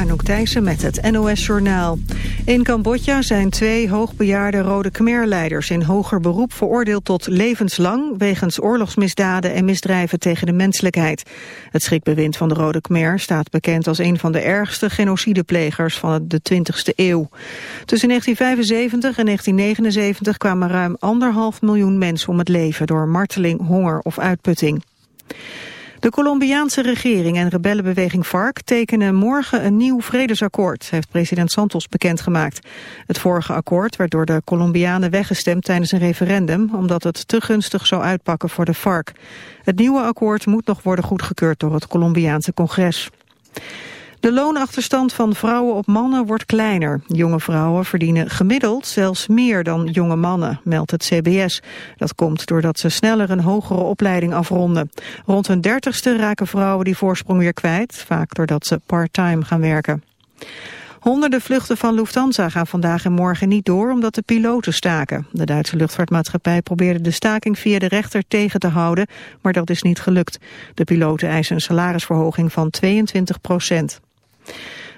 Anouk Thijssen met het NOS-journaal. In Cambodja zijn twee hoogbejaarde Rode Khmer-leiders in hoger beroep veroordeeld tot levenslang wegens oorlogsmisdaden en misdrijven tegen de menselijkheid. Het schrikbewind van de Rode Khmer staat bekend als een van de ergste genocideplegers van de 20e eeuw. Tussen 1975 en 1979 kwamen ruim anderhalf miljoen mensen om het leven door marteling, honger of uitputting. De Colombiaanse regering en rebellenbeweging FARC tekenen morgen een nieuw vredesakkoord, heeft president Santos bekendgemaakt. Het vorige akkoord werd door de Colombianen weggestemd tijdens een referendum, omdat het te gunstig zou uitpakken voor de FARC. Het nieuwe akkoord moet nog worden goedgekeurd door het Colombiaanse congres. De loonachterstand van vrouwen op mannen wordt kleiner. Jonge vrouwen verdienen gemiddeld zelfs meer dan jonge mannen, meldt het CBS. Dat komt doordat ze sneller een hogere opleiding afronden. Rond hun dertigste raken vrouwen die voorsprong weer kwijt, vaak doordat ze part-time gaan werken. Honderden vluchten van Lufthansa gaan vandaag en morgen niet door omdat de piloten staken. De Duitse luchtvaartmaatschappij probeerde de staking via de rechter tegen te houden, maar dat is niet gelukt. De piloten eisen een salarisverhoging van 22 procent.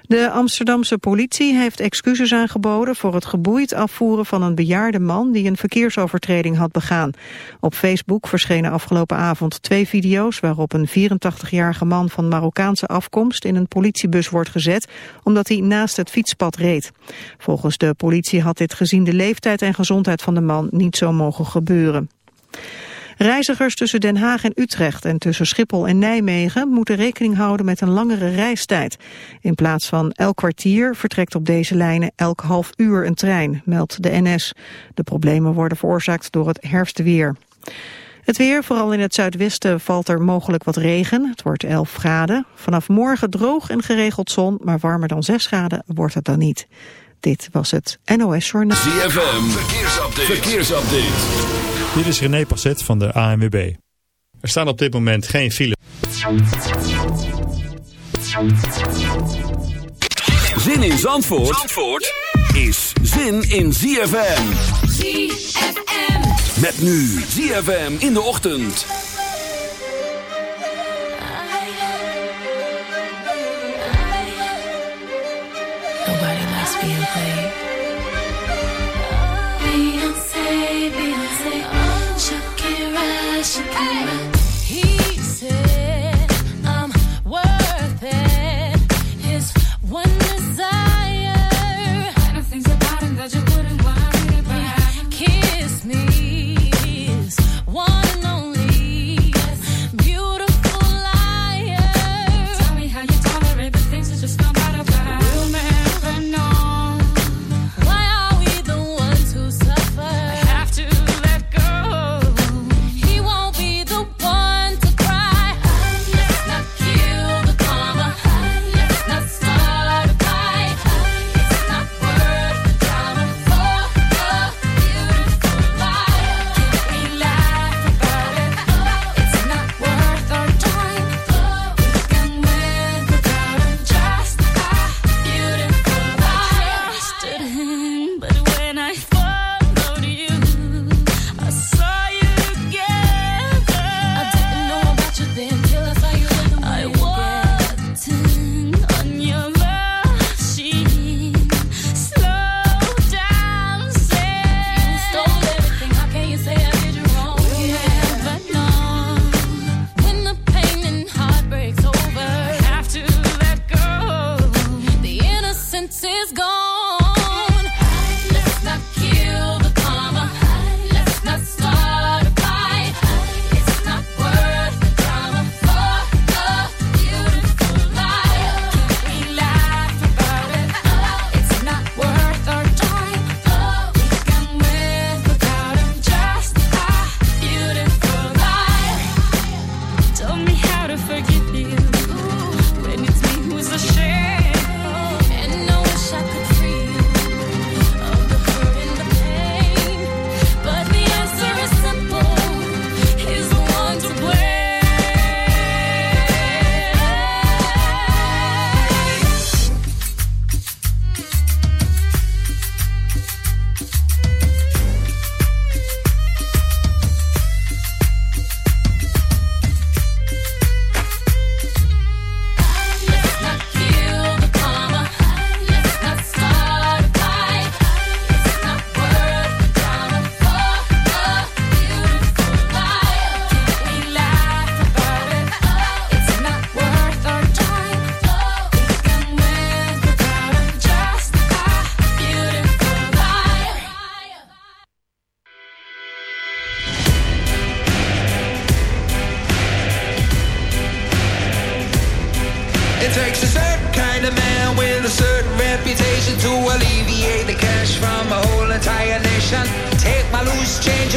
De Amsterdamse politie heeft excuses aangeboden voor het geboeid afvoeren van een bejaarde man die een verkeersovertreding had begaan. Op Facebook verschenen afgelopen avond twee video's waarop een 84-jarige man van Marokkaanse afkomst in een politiebus wordt gezet omdat hij naast het fietspad reed. Volgens de politie had dit gezien de leeftijd en gezondheid van de man niet zo mogen gebeuren. Reizigers tussen Den Haag en Utrecht en tussen Schiphol en Nijmegen moeten rekening houden met een langere reistijd. In plaats van elk kwartier vertrekt op deze lijnen elk half uur een trein, meldt de NS. De problemen worden veroorzaakt door het herfstweer. Het weer, vooral in het zuidwesten, valt er mogelijk wat regen. Het wordt 11 graden. Vanaf morgen droog en geregeld zon, maar warmer dan 6 graden wordt het dan niet. Dit was het NOS Journaal. ZFM, verkeersupdate. verkeersupdate. Dit is René Passet van de ANWB. Er staan op dit moment geen file. Zin in Zandvoort, Zandvoort is zin in ZFM. ZFM. Met nu ZFM in de ochtend. Hey!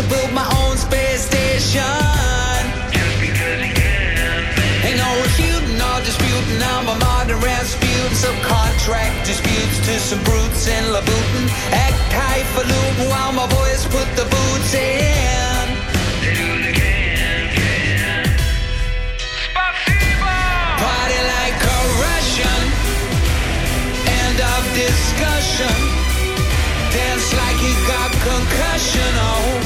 build my own space station. Just because you can. Ain't no refuting or disputing. I'm a modern Rasputin. contract disputes to some brutes in Labutin. Act highfalutin while my boys put the boots in. Party like a Russian. End of discussion dance like he got concussion. Oh.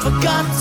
forgot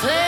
slave.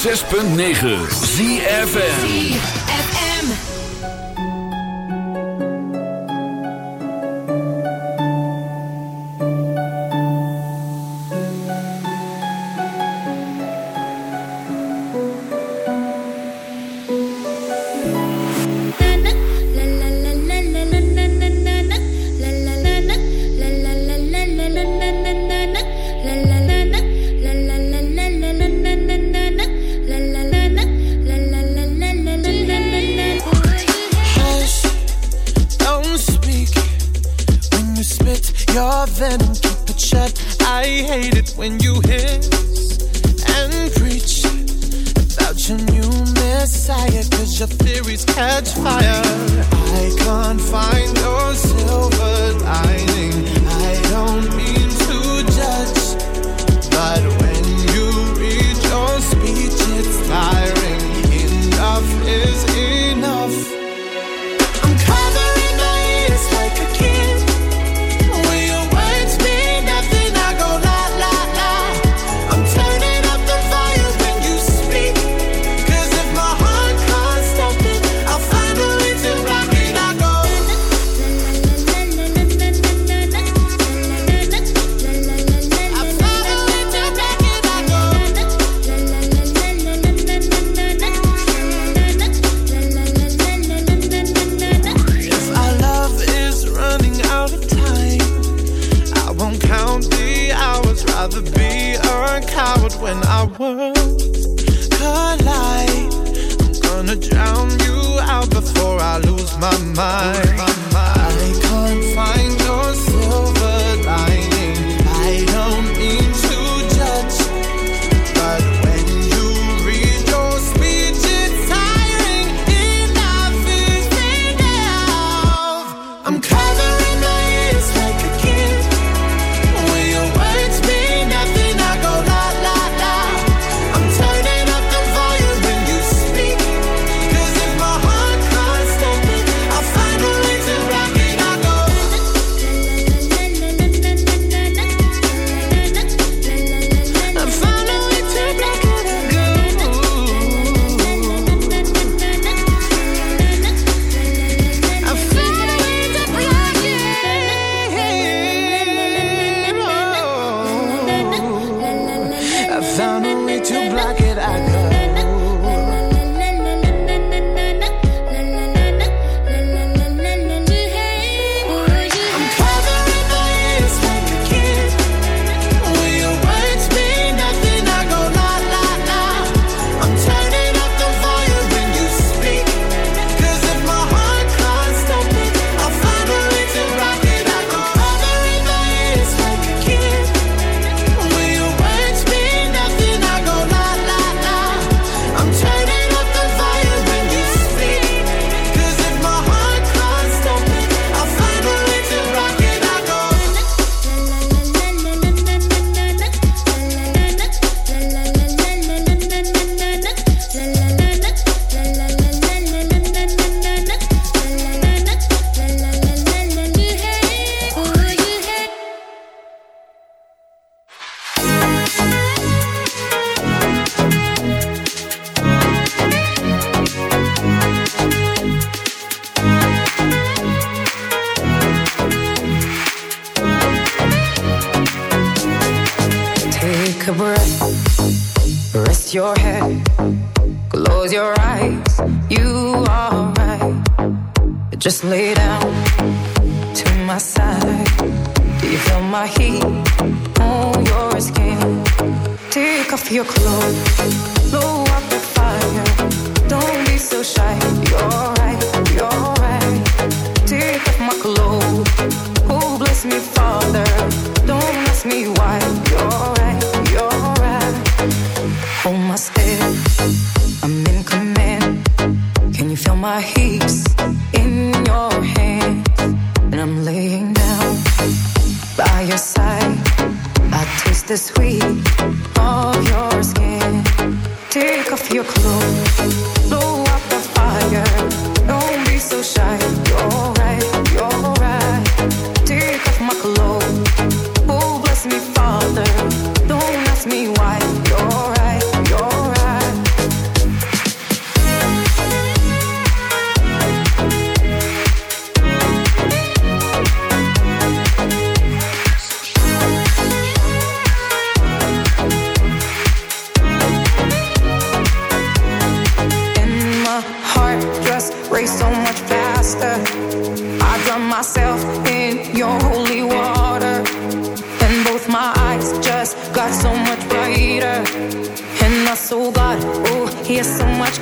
106.9 ZFN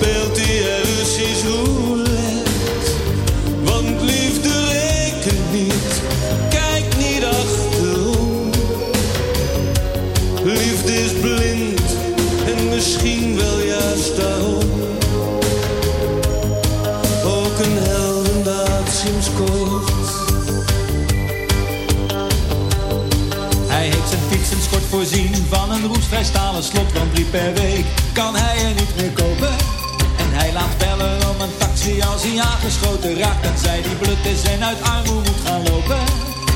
speelt hij Russisch roulette. Want liefde rekent niet, kijk niet achterom. Liefde is blind en misschien wel juist daarom. Ook een heldendaad sinds kort. Hij heeft zijn fietsenskort voorzien van een roestvrij stalen slot, want drie per week kan hij er niet meer kopen. Om een taxi als hij aangeschoten raakt, en zij die blut is en uit armoede moet gaan lopen.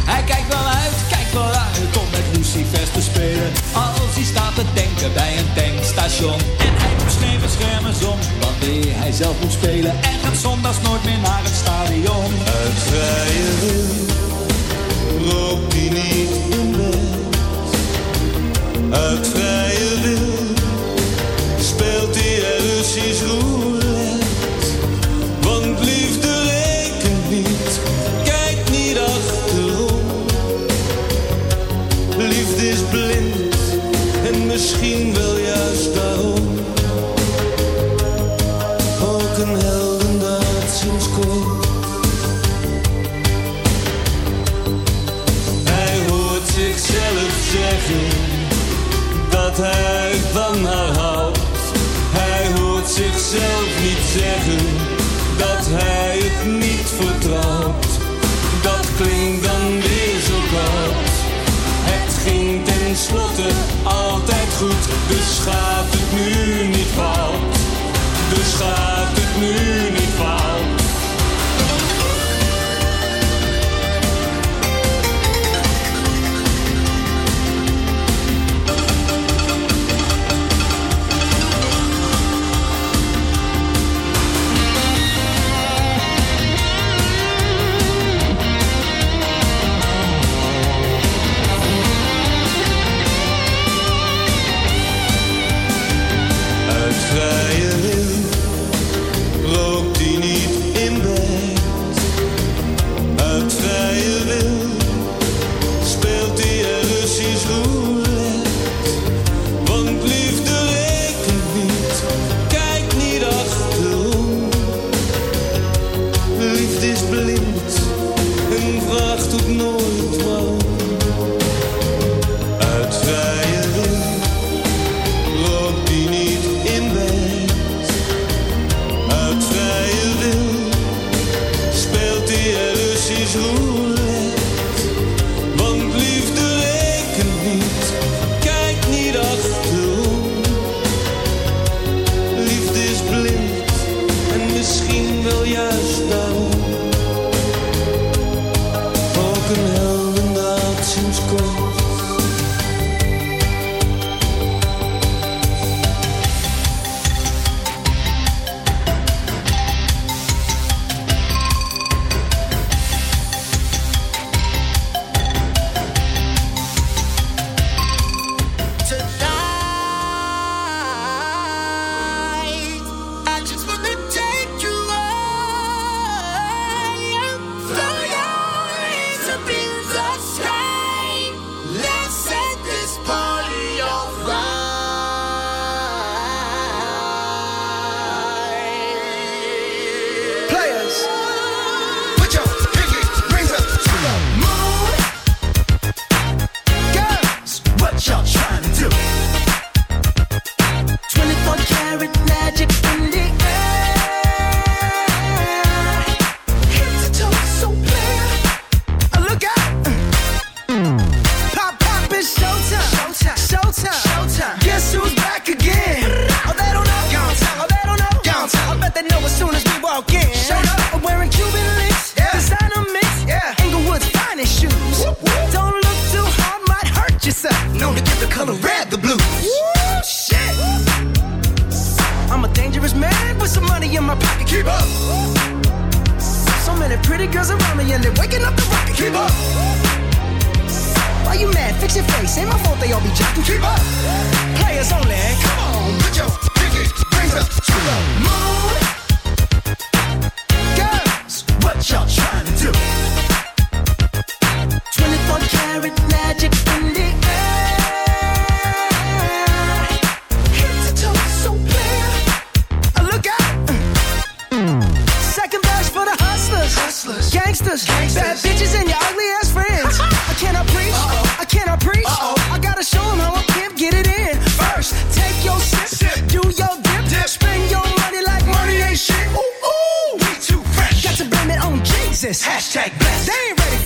Hij kijkt wel uit, kijkt wel uit om met Lucifers te spelen, als hij staat te denken bij een tankstation. En hij doet schreven schermen om, wanneer hij zelf moet spelen, en gaat zondags nooit meer naar het stadion. Uit vrije wil rookt hij niet in bed. Uit vrije wil speelt hij er Russisch roulette. is blind en misschien wel juist daarom. Ook een dat sinds. Hij hoort zichzelf zeggen dat hij van haar houdt. Hij hoort zichzelf niet zeggen dat hij gaat het nu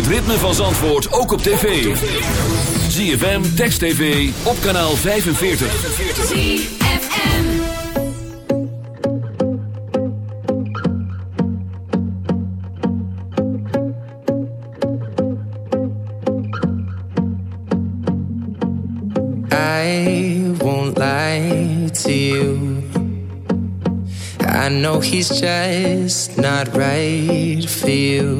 Het ritme van Zandvoort ook op tv. ZFM, Text TV, op kanaal 45. ZFM. I won't lie to you. I know he's just not right for you.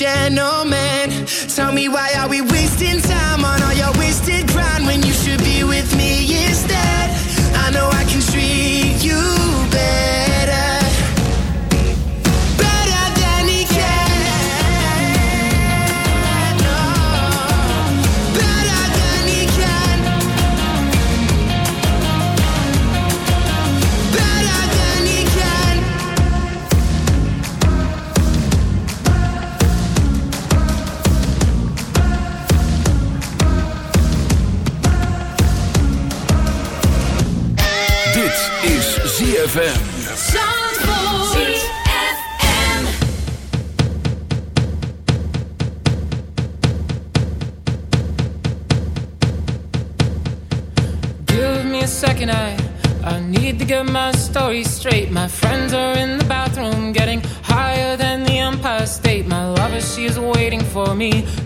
Gentleman. Tell me why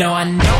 No, I know.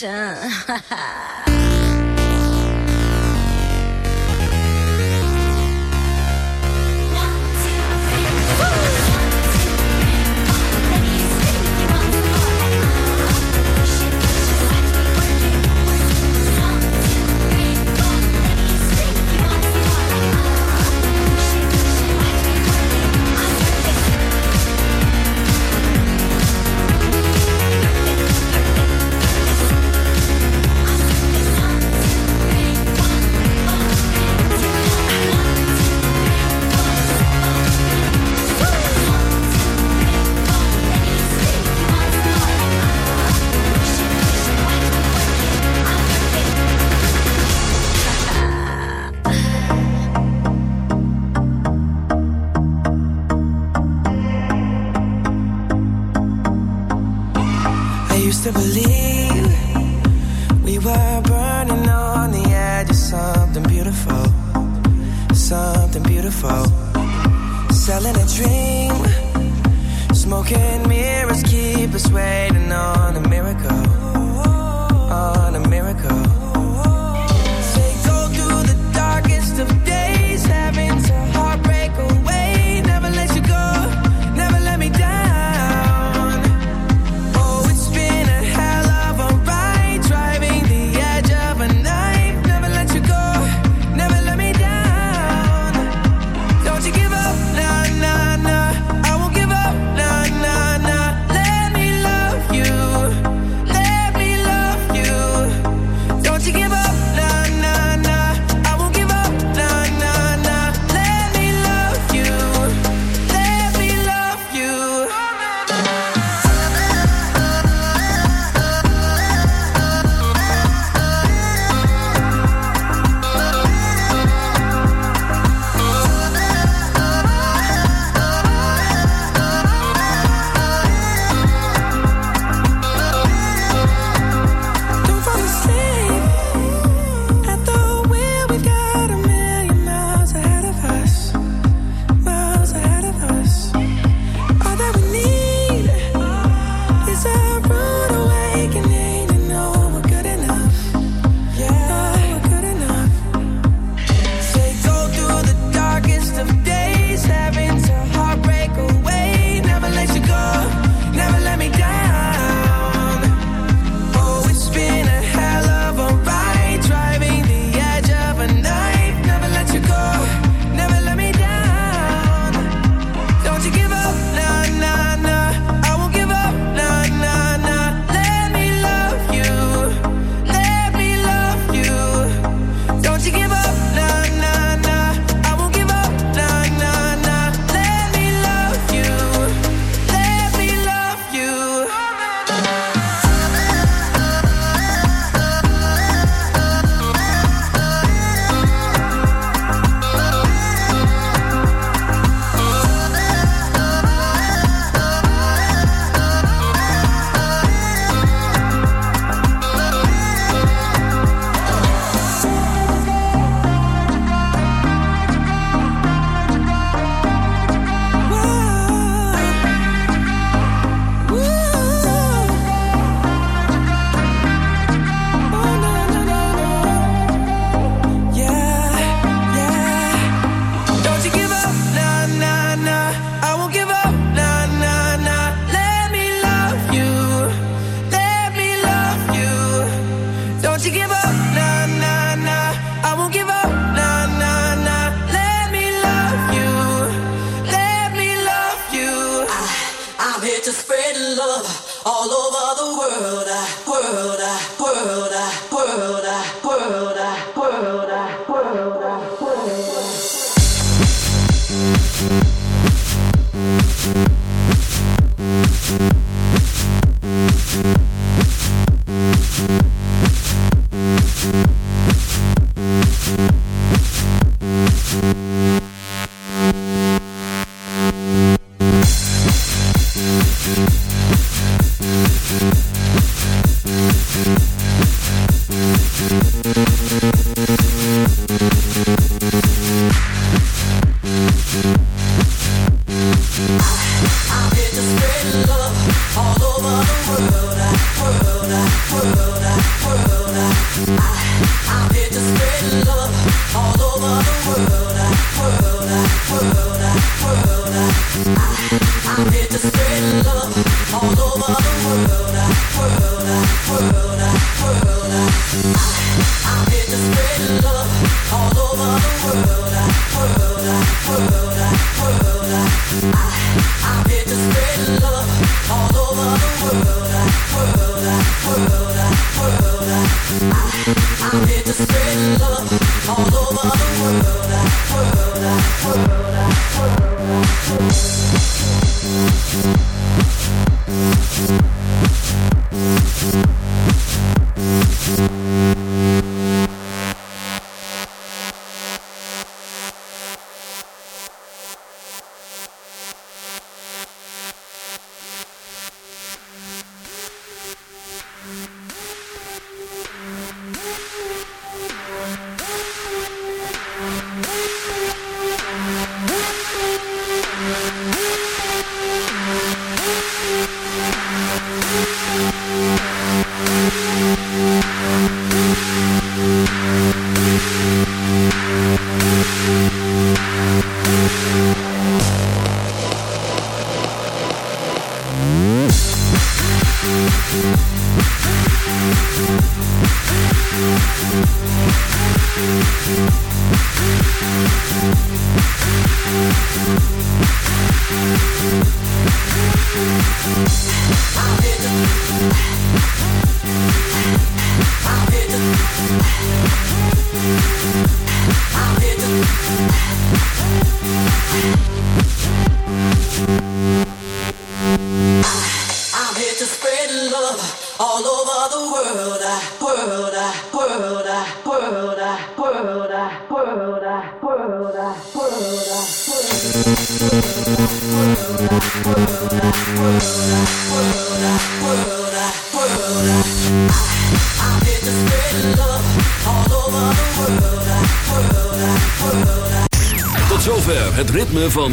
神。哈哈